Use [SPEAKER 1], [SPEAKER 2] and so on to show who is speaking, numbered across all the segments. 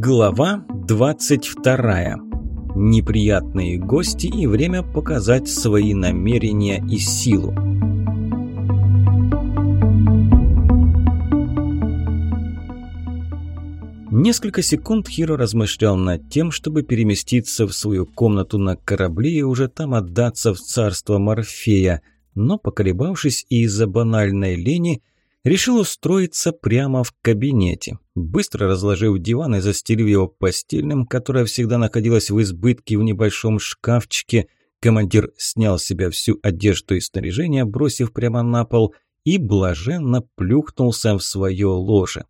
[SPEAKER 1] Глава 22. Неприятные гости и время показать свои намерения и силу. Несколько секунд Хиро размышлял над тем, чтобы переместиться в свою комнату на корабле и уже там отдаться в царство Морфея, но, поколебавшись и из-за банальной лени, решил устроиться прямо в кабинете. Быстро разложив диван и застелив его постельным, которое всегда находилось в избытке в небольшом шкафчике, командир снял с себя всю одежду и снаряжение, бросив прямо на пол, и блаженно плюхнулся в свое ложе.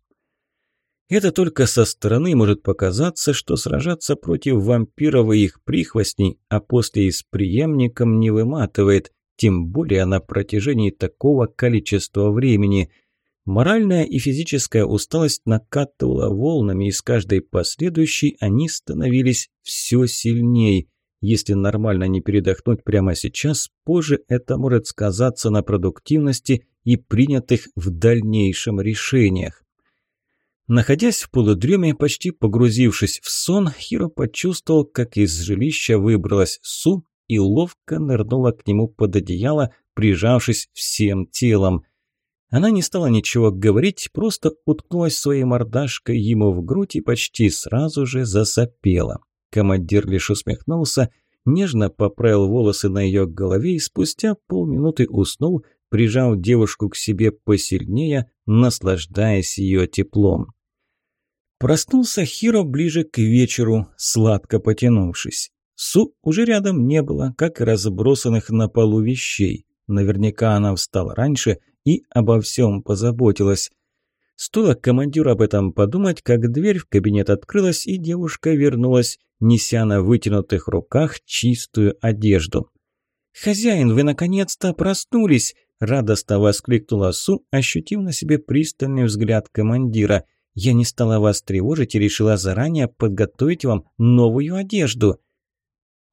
[SPEAKER 1] Это только со стороны может показаться, что сражаться против вампиров и их прихвостней, а после и с преемником не выматывает, тем более на протяжении такого количества времени – Моральная и физическая усталость накатывала волнами, и с каждой последующей они становились все сильнее. Если нормально не передохнуть прямо сейчас, позже это может сказаться на продуктивности и принятых в дальнейшем решениях. Находясь в полудреме, почти погрузившись в сон, Хиро почувствовал, как из жилища выбралась Су и ловко нырнула к нему под одеяло, прижавшись всем телом. Она не стала ничего говорить, просто уткнулась своей мордашкой ему в грудь и почти сразу же засопела. Командир лишь усмехнулся, нежно поправил волосы на ее голове и спустя полминуты уснул, прижав девушку к себе посильнее, наслаждаясь ее теплом. Проснулся Хиро ближе к вечеру, сладко потянувшись. Су уже рядом не было, как и разбросанных на полу вещей. Наверняка она встала раньше и обо всем позаботилась. Стоило командиру об этом подумать, как дверь в кабинет открылась, и девушка вернулась, неся на вытянутых руках чистую одежду. «Хозяин, вы наконец-то проснулись!» – радостно воскликнула Су, ощутив на себе пристальный взгляд командира. «Я не стала вас тревожить и решила заранее подготовить вам новую одежду».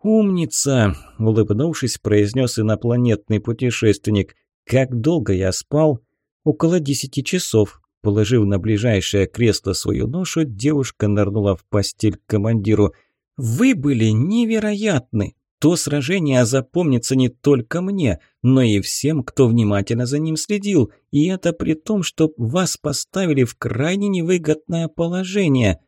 [SPEAKER 1] «Умница!» – улыбнувшись, произнес инопланетный путешественник. «Как долго я спал?» «Около десяти часов». Положив на ближайшее кресло свою ношу, девушка нырнула в постель к командиру. «Вы были невероятны! То сражение запомнится не только мне, но и всем, кто внимательно за ним следил, и это при том, что вас поставили в крайне невыгодное положение».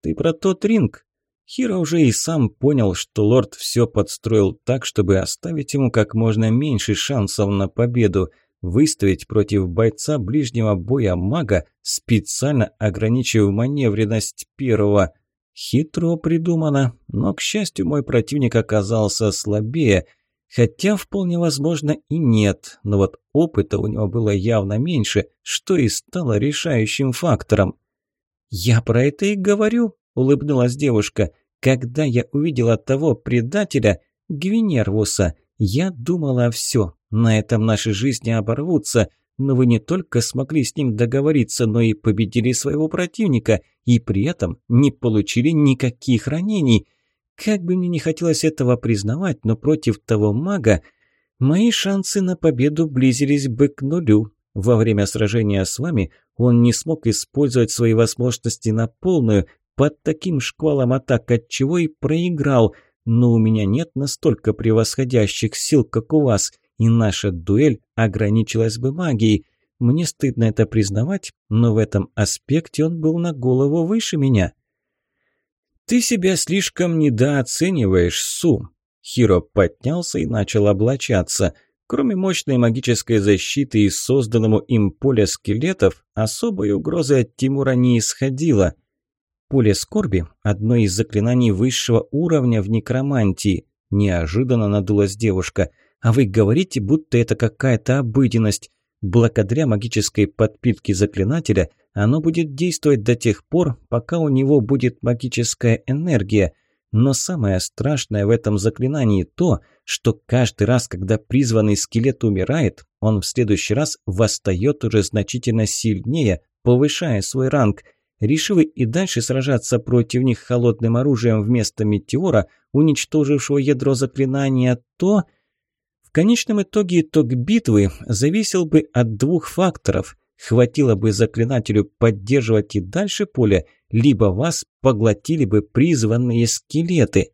[SPEAKER 1] «Ты про тот ринг?» Хиро уже и сам понял, что лорд все подстроил так, чтобы оставить ему как можно меньше шансов на победу, выставить против бойца ближнего боя мага, специально ограничив маневренность первого. Хитро придумано, но, к счастью, мой противник оказался слабее, хотя вполне возможно и нет, но вот опыта у него было явно меньше, что и стало решающим фактором. «Я про это и говорю», улыбнулась девушка. «Когда я увидела того предателя, Гвинервуса, я думала все. На этом наши жизни оборвутся, но вы не только смогли с ним договориться, но и победили своего противника, и при этом не получили никаких ранений. Как бы мне не хотелось этого признавать, но против того мага мои шансы на победу близились бы к нулю. Во время сражения с вами он не смог использовать свои возможности на полную, под таким шквалом атак, от чего и проиграл. Но у меня нет настолько превосходящих сил, как у вас, и наша дуэль ограничилась бы магией. Мне стыдно это признавать, но в этом аспекте он был на голову выше меня. «Ты себя слишком недооцениваешь, Су!» Хиро поднялся и начал облачаться. Кроме мощной магической защиты и созданному им поля скелетов, особой угрозы от Тимура не исходило – Поле скорби – одно из заклинаний высшего уровня в некромантии. Неожиданно надулась девушка. А вы говорите, будто это какая-то обыденность. Благодаря магической подпитке заклинателя оно будет действовать до тех пор, пока у него будет магическая энергия. Но самое страшное в этом заклинании то, что каждый раз, когда призванный скелет умирает, он в следующий раз восстает уже значительно сильнее, повышая свой ранг – Решив и дальше сражаться против них холодным оружием вместо метеора, уничтожившего ядро заклинания, то... В конечном итоге итог битвы зависел бы от двух факторов. хватило бы заклинателю поддерживать и дальше поле, либо вас поглотили бы призванные скелеты.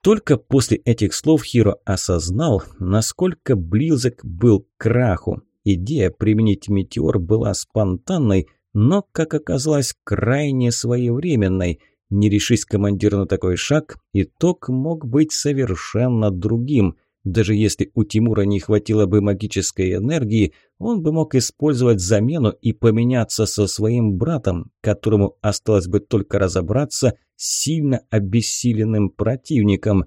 [SPEAKER 1] Только после этих слов Хиро осознал, насколько близок был к краху. Идея применить метеор была спонтанной, но, как оказалось, крайне своевременной. Не решись командир на такой шаг, итог мог быть совершенно другим – даже если у Тимура не хватило бы магической энергии, он бы мог использовать замену и поменяться со своим братом, которому осталось бы только разобраться с сильно обессиленным противником.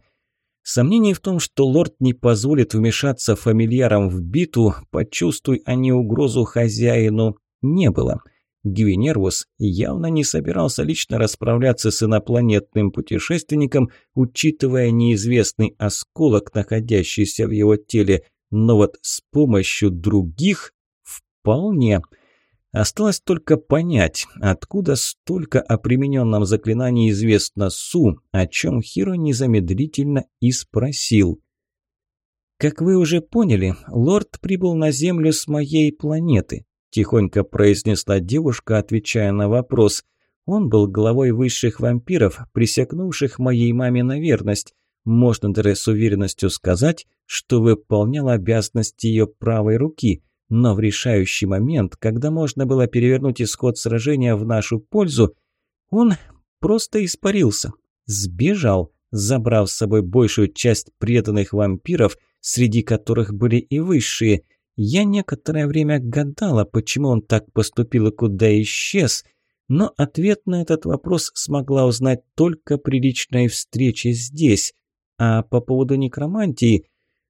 [SPEAKER 1] Сомнений в том, что лорд не позволит вмешаться фамильярам в биту, почувствуй они угрозу хозяину, не было – Гвинервус явно не собирался лично расправляться с инопланетным путешественником, учитывая неизвестный осколок, находящийся в его теле, но вот с помощью других вполне. Осталось только понять, откуда столько о примененном заклинании известно Су, о чем Хиро незамедлительно и спросил. «Как вы уже поняли, лорд прибыл на Землю с моей планеты. – тихонько произнесла девушка, отвечая на вопрос. «Он был главой высших вампиров, присягнувших моей маме на верность. Можно даже с уверенностью сказать, что выполнял обязанности ее правой руки. Но в решающий момент, когда можно было перевернуть исход сражения в нашу пользу, он просто испарился, сбежал, забрав с собой большую часть преданных вампиров, среди которых были и высшие – я некоторое время гадала, почему он так поступил и куда исчез, но ответ на этот вопрос смогла узнать только при личной встрече здесь. А по поводу некромантии,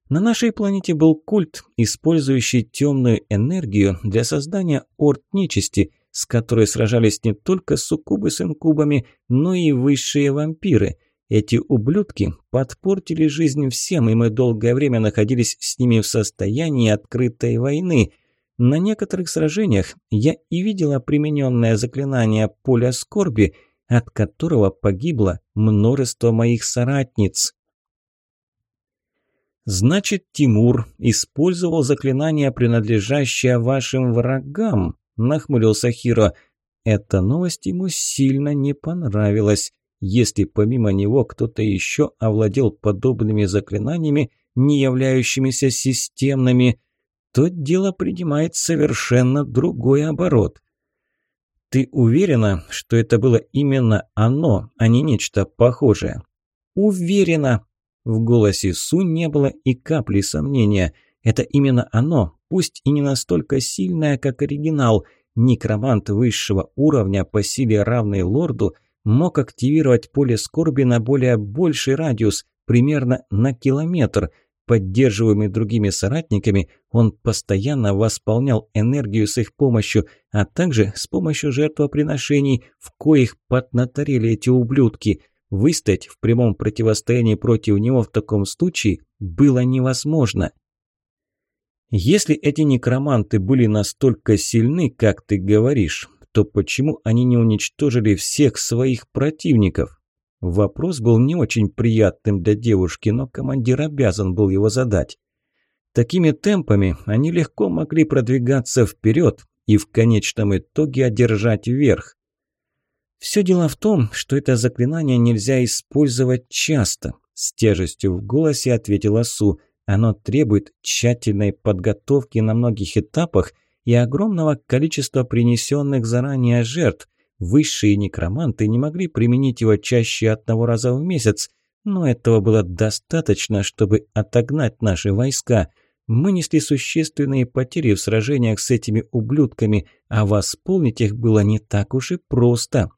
[SPEAKER 1] на нашей планете был культ, использующий темную энергию для создания орд нечисти, с которой сражались не только суккубы с инкубами, но и высшие вампиры – эти ублюдки подпортили жизнь всем, и мы долгое время находились с ними в состоянии открытой войны. На некоторых сражениях я и видела примененное заклинание «Поля скорби», от которого погибло множество моих соратниц. «Значит, Тимур использовал заклинание, принадлежащее вашим врагам», – нахмурился Хиро. Эта новость ему сильно не понравилась. Если помимо него кто-то еще овладел подобными заклинаниями, не являющимися системными, то дело принимает совершенно другой оборот. Ты уверена, что это было именно оно, а не нечто похожее? Уверена. В голосе Су не было и капли сомнения. Это именно оно, пусть и не настолько сильное, как оригинал. Некромант высшего уровня по силе равный лорду – мог активировать поле скорби на более больший радиус, примерно на километр. Поддерживаемый другими соратниками, он постоянно восполнял энергию с их помощью, а также с помощью жертвоприношений, в коих поднаторели эти ублюдки. Выстоять в прямом противостоянии против него в таком случае было невозможно. Если эти некроманты были настолько сильны, как ты говоришь, то почему они не уничтожили всех своих противников? Вопрос был не очень приятным для девушки, но командир обязан был его задать. Такими темпами они легко могли продвигаться вперед и в конечном итоге одержать верх. Все дело в том, что это заклинание нельзя использовать часто, с тяжестью в голосе ответила Су. Оно требует тщательной подготовки на многих этапах – и огромного количества принесенных заранее жертв. Высшие некроманты не могли применить его чаще одного раза в месяц, но этого было достаточно, чтобы отогнать наши войска. Мы несли существенные потери в сражениях с этими ублюдками, а восполнить их было не так уж и просто.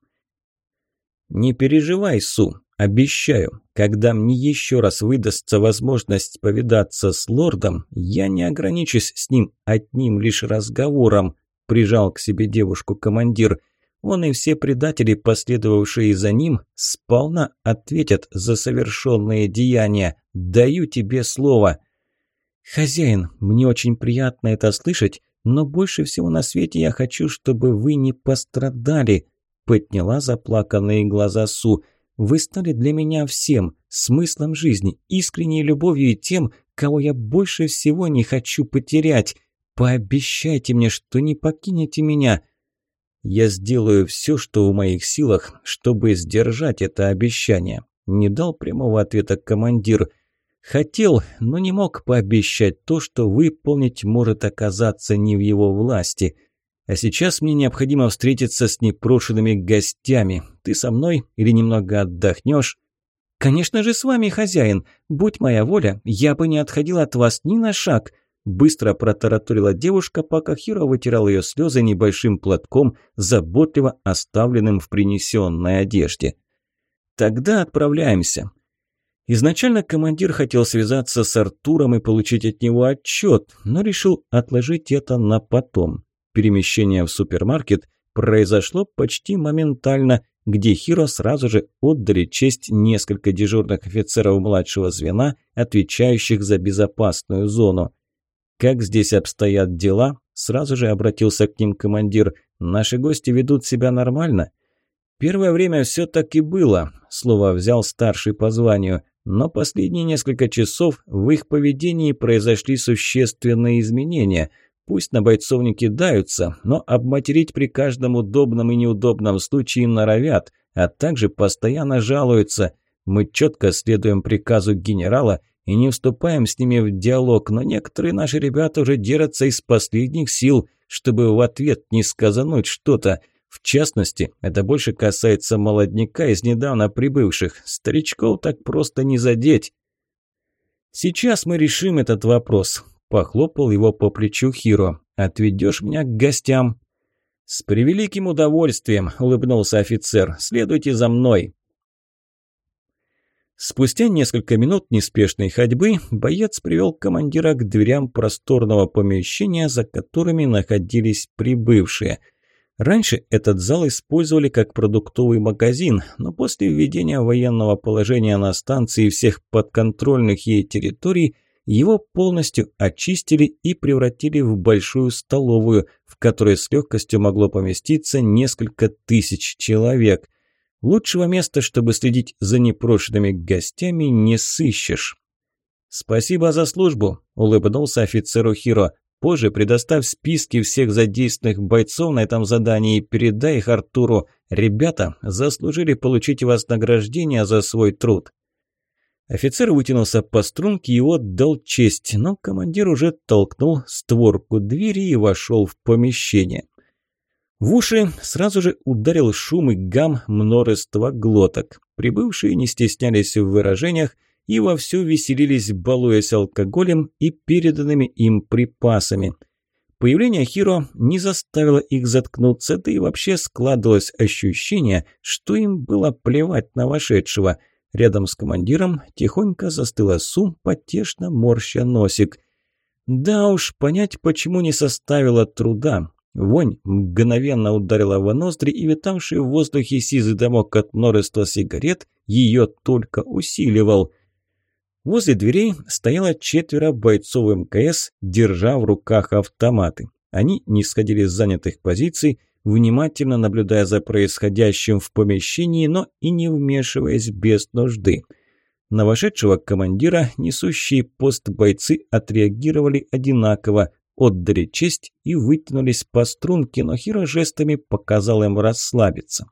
[SPEAKER 1] «Не переживай, Су, Обещаю, когда мне еще раз выдастся возможность повидаться с лордом, я не ограничусь с ним одним лишь разговором», – прижал к себе девушку командир. Он и все предатели, последовавшие за ним, сполна ответят за совершенные деяния. Даю тебе слово. «Хозяин, мне очень приятно это слышать, но больше всего на свете я хочу, чтобы вы не пострадали», – подняла заплаканные глаза Су. Вы стали для меня всем, смыслом жизни, искренней любовью и тем, кого я больше всего не хочу потерять. Пообещайте мне, что не покинете меня. Я сделаю все, что в моих силах, чтобы сдержать это обещание. Не дал прямого ответа командир. Хотел, но не мог пообещать то, что выполнить может оказаться не в его власти. А сейчас мне необходимо встретиться с непрошенными гостями. Ты со мной или немного отдохнешь? Конечно же, с вами, хозяин. Будь моя воля, я бы не отходил от вас ни на шаг. Быстро протараторила девушка, пока Хиро вытирал ее слезы небольшим платком, заботливо оставленным в принесенной одежде. «Тогда отправляемся». Изначально командир хотел связаться с Артуром и получить от него отчет, но решил отложить это на потом. Перемещение в супермаркет произошло почти моментально, где Хиро сразу же отдали честь несколько дежурных офицеров младшего звена, отвечающих за безопасную зону. «Как здесь обстоят дела?» Сразу же обратился к ним командир. «Наши гости ведут себя нормально?» «Первое время все так и было», – слово взял старший по званию. «Но последние несколько часов в их поведении произошли существенные изменения. Пусть на бойцов не кидаются, но обматерить при каждом удобном и неудобном случае норовят, а также постоянно жалуются. Мы четко следуем приказу генерала – и не вступаем с ними в диалог, но некоторые наши ребята уже дерутся из последних сил, чтобы в ответ не сказануть что-то. В частности, это больше касается молодняка из недавно прибывших. Старичков так просто не задеть. «Сейчас мы решим этот вопрос», – похлопал его по плечу Хиро. «Отведешь меня к гостям?» «С превеликим удовольствием», – улыбнулся офицер. «Следуйте за мной». Спустя несколько минут неспешной ходьбы боец привел командира к дверям просторного помещения, за которыми находились прибывшие. Раньше этот зал использовали как продуктовый магазин, но после введения военного положения на станции всех подконтрольных ей территорий его полностью очистили и превратили в большую столовую, в которой с легкостью могло поместиться несколько тысяч человек – Лучшего места, чтобы следить за непрошенными гостями, не сыщешь. «Спасибо за службу», – улыбнулся офицеру Хиро. «Позже предоставь списки всех задействованных бойцов на этом задании и передай их Артуру. Ребята заслужили получить вознаграждение за свой труд». Офицер вытянулся по струнке и отдал честь, но командир уже толкнул створку двери и вошел в помещение. В уши сразу же ударил шум и гам множества глоток. Прибывшие не стеснялись в выражениях и вовсю веселились, балуясь алкоголем и переданными им припасами. Появление Хиро не заставило их заткнуться, да и вообще складывалось ощущение, что им было плевать на вошедшего. Рядом с командиром тихонько застыла Сум, потешно морща носик. Да уж, понять, почему не составило труда. Вонь мгновенно ударила в ноздри, и витавший в воздухе сизый дымок от множества сигарет ее только усиливал. Возле дверей стояло четверо бойцов МКС, держа в руках автоматы. Они не сходили с занятых позиций, внимательно наблюдая за происходящим в помещении, но и не вмешиваясь без нужды. На вошедшего командира несущие пост бойцы отреагировали одинаково, отдали честь и вытянулись по струнке, но Хиро жестами показал им расслабиться.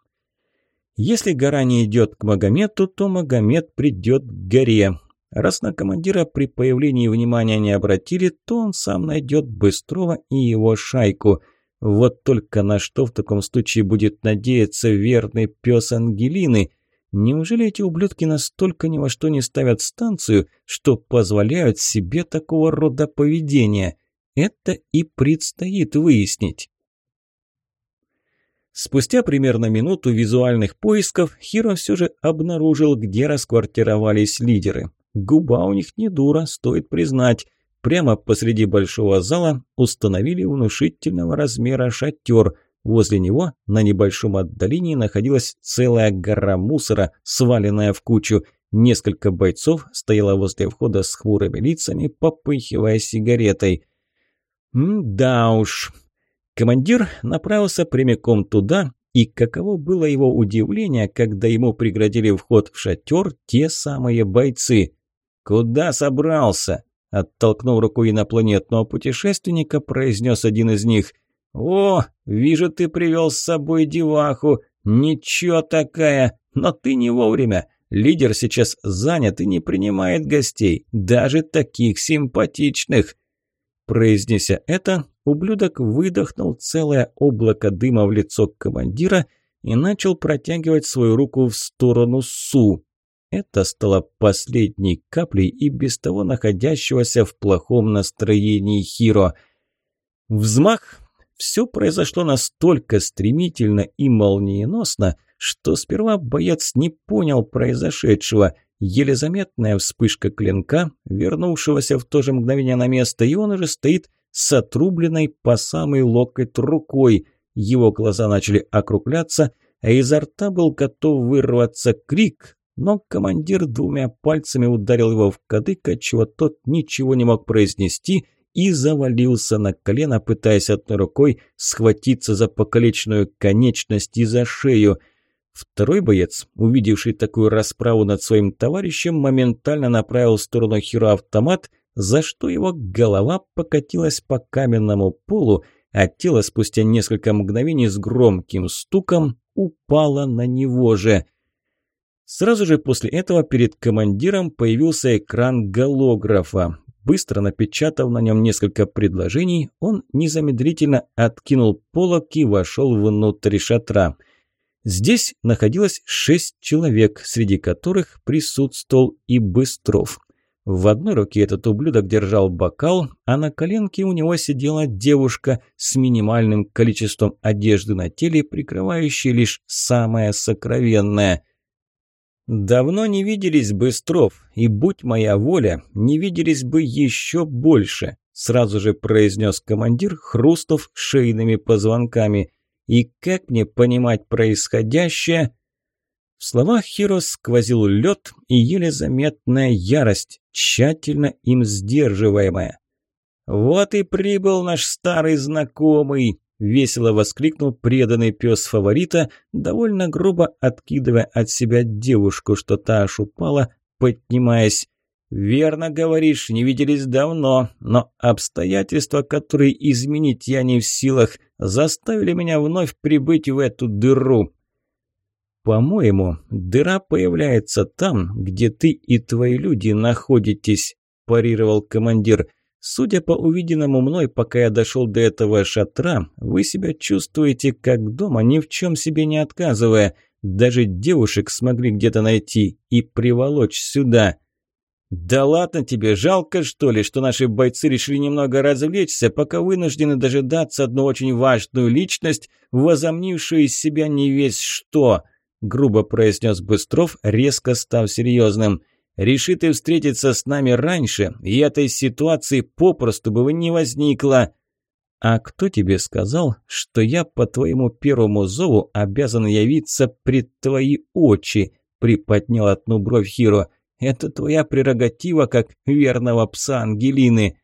[SPEAKER 1] Если гора не идет к Магомету, то Магомед придет к горе. Раз на командира при появлении внимания не обратили, то он сам найдет Быстрова и его шайку. Вот только на что в таком случае будет надеяться верный пес Ангелины? Неужели эти ублюдки настолько ни во что не ставят станцию, что позволяют себе такого рода поведения? Это и предстоит выяснить. Спустя примерно минуту визуальных поисков Хиро все же обнаружил, где расквартировались лидеры. Губа у них не дура, стоит признать. Прямо посреди большого зала установили внушительного размера шатер. Возле него на небольшом отдалении находилась целая гора мусора, сваленная в кучу. Несколько бойцов стояло возле входа с хмурыми лицами, попыхивая сигаретой. Да уж. Командир направился прямиком туда, и каково было его удивление, когда ему преградили вход в шатер те самые бойцы. «Куда собрался?» Оттолкнув рукой инопланетного путешественника, произнес один из них. «О, вижу, ты привел с собой деваху. Ничего такая, но ты не вовремя. Лидер сейчас занят и не принимает гостей, даже таких симпатичных». Произнеся это, ублюдок выдохнул целое облако дыма в лицо командира и начал протягивать свою руку в сторону Су. Это стало последней каплей и без того находящегося в плохом настроении Хиро. Взмах. Все произошло настолько стремительно и молниеносно, что сперва боец не понял произошедшего. Еле заметная вспышка клинка, вернувшегося в то же мгновение на место, и он уже стоит с отрубленной по самый локоть рукой. Его глаза начали округляться, а изо рта был готов вырваться крик, но командир двумя пальцами ударил его в кадык, отчего тот ничего не мог произнести и завалился на колено, пытаясь одной рукой схватиться за покалеченную конечность и за шею. Второй боец, увидевший такую расправу над своим товарищем, моментально направил в сторону Хиро автомат, за что его голова покатилась по каменному полу, а тело спустя несколько мгновений с громким стуком упало на него же – Сразу же после этого перед командиром появился экран голографа. Быстро напечатав на нем несколько предложений, он незамедлительно откинул полок и вошел внутрь шатра. Здесь находилось шесть человек, среди которых присутствовал и Быстров. В одной руке этот ублюдок держал бокал, а на коленке у него сидела девушка с минимальным количеством одежды на теле, прикрывающей лишь самое сокровенное – Давно не виделись Быстров, и, будь моя воля, не виделись бы еще больше, сразу же произнес командир, хрустов шейными позвонками. И как мне понимать происходящее? В словах Хиро сквозил лед и еле заметная ярость, тщательно им сдерживаемая. «Вот и прибыл наш старый знакомый!» Весело воскликнул преданный пес фаворита, довольно грубо откидывая от себя девушку, что та аж упала, поднимаясь. «Верно говоришь, не виделись давно, но обстоятельства, которые изменить я не в силах, заставили меня вновь прибыть в эту дыру». «По-моему, дыра появляется там, где ты и твои люди находитесь», – парировал командир – Судя по увиденному мной, пока я дошел до этого шатра, вы себя чувствуете как дома, ни в чем себе не отказывая. Даже девушек смогли где-то найти и приволочь сюда. «Да ладно тебе, жалко что ли, что наши бойцы решили немного развлечься, пока вынуждены дожидаться одну очень важную личность, возомнившую из себя не весь что», – грубо произнес Быстров, резко став серьезным. Реши ты встретиться с нами раньше, и этой ситуации попросту бы не возникло. А кто тебе сказал, что я по твоему первому зову обязан явиться пред твои очи? Приподнял одну бровь Хиро. Это твоя прерогатива, как верного пса Ангелины.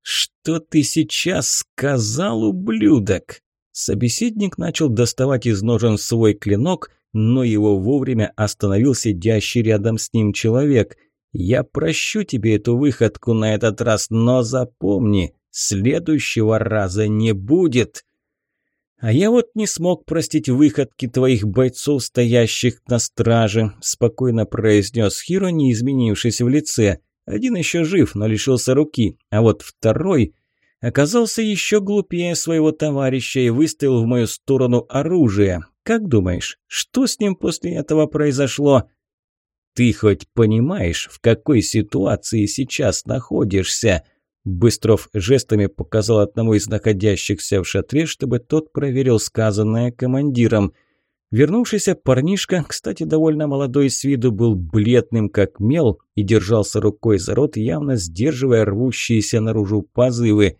[SPEAKER 1] Что ты сейчас сказал, ублюдок? Собеседник начал доставать из ножен свой клинок, но его вовремя остановил сидящий рядом с ним человек. «Я прощу тебе эту выходку на этот раз, но запомни, следующего раза не будет!» «А я вот не смог простить выходки твоих бойцов, стоящих на страже», спокойно произнес Хиро, не изменившись в лице. «Один еще жив, но лишился руки, а вот второй...» оказался еще глупее своего товарища и выставил в мою сторону оружие. Как думаешь, что с ним после этого произошло? Ты хоть понимаешь, в какой ситуации сейчас находишься? Быстров жестами показал одному из находящихся в шатре, чтобы тот проверил сказанное командиром. Вернувшийся парнишка, кстати, довольно молодой с виду, был бледным как мел и держался рукой за рот, явно сдерживая рвущиеся наружу позывы.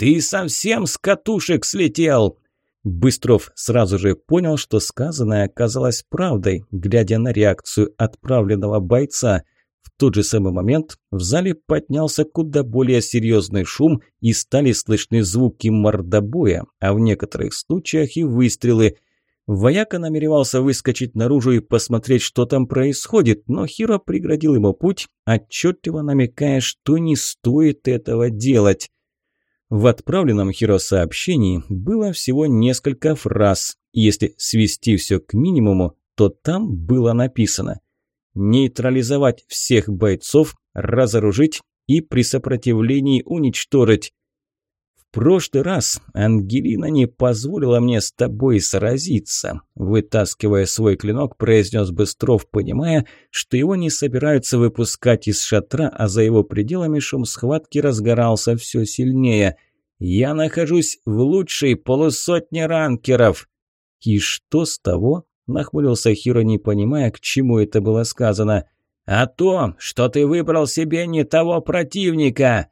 [SPEAKER 1] «Ты совсем с катушек слетел!» Быстров сразу же понял, что сказанное оказалось правдой, глядя на реакцию отправленного бойца. В тот же самый момент в зале поднялся куда более серьезный шум и стали слышны звуки мордобоя, а в некоторых случаях и выстрелы. Вояка намеревался выскочить наружу и посмотреть, что там происходит, но Хиро преградил ему путь, отчетливо намекая, что не стоит этого делать. В отправленном Хиро сообщении было всего несколько фраз. Если свести все к минимуму, то там было написано «Нейтрализовать всех бойцов, разоружить и при сопротивлении уничтожить прошлый раз Ангелина не позволила мне с тобой сразиться», вытаскивая свой клинок, произнес Быстров, понимая, что его не собираются выпускать из шатра, а за его пределами шум схватки разгорался все сильнее. «Я нахожусь в лучшей полусотне ранкеров». «И что с того?» – нахмурился Хиро, не понимая, к чему это было сказано. «А то, что ты выбрал себе не того противника».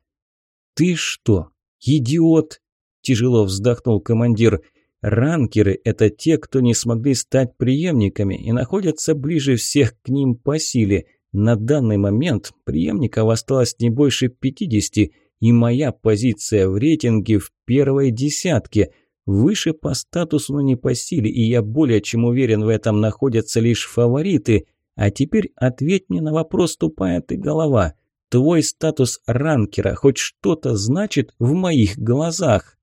[SPEAKER 1] «Ты что, «Идиот!» – тяжело вздохнул командир. «Ранкеры – это те, кто не смогли стать преемниками и находятся ближе всех к ним по силе. На данный момент преемников осталось не больше пятидесяти, и моя позиция в рейтинге в первой десятке. Выше по статусу, но не по силе, и я более чем уверен в этом находятся лишь фавориты. А теперь ответь мне на вопрос, тупая ты голова. Твой статус ранкера хоть что-то значит в моих глазах.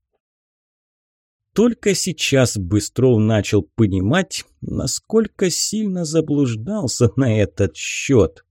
[SPEAKER 1] Только сейчас Быстров начал понимать, насколько сильно заблуждался на этот счет.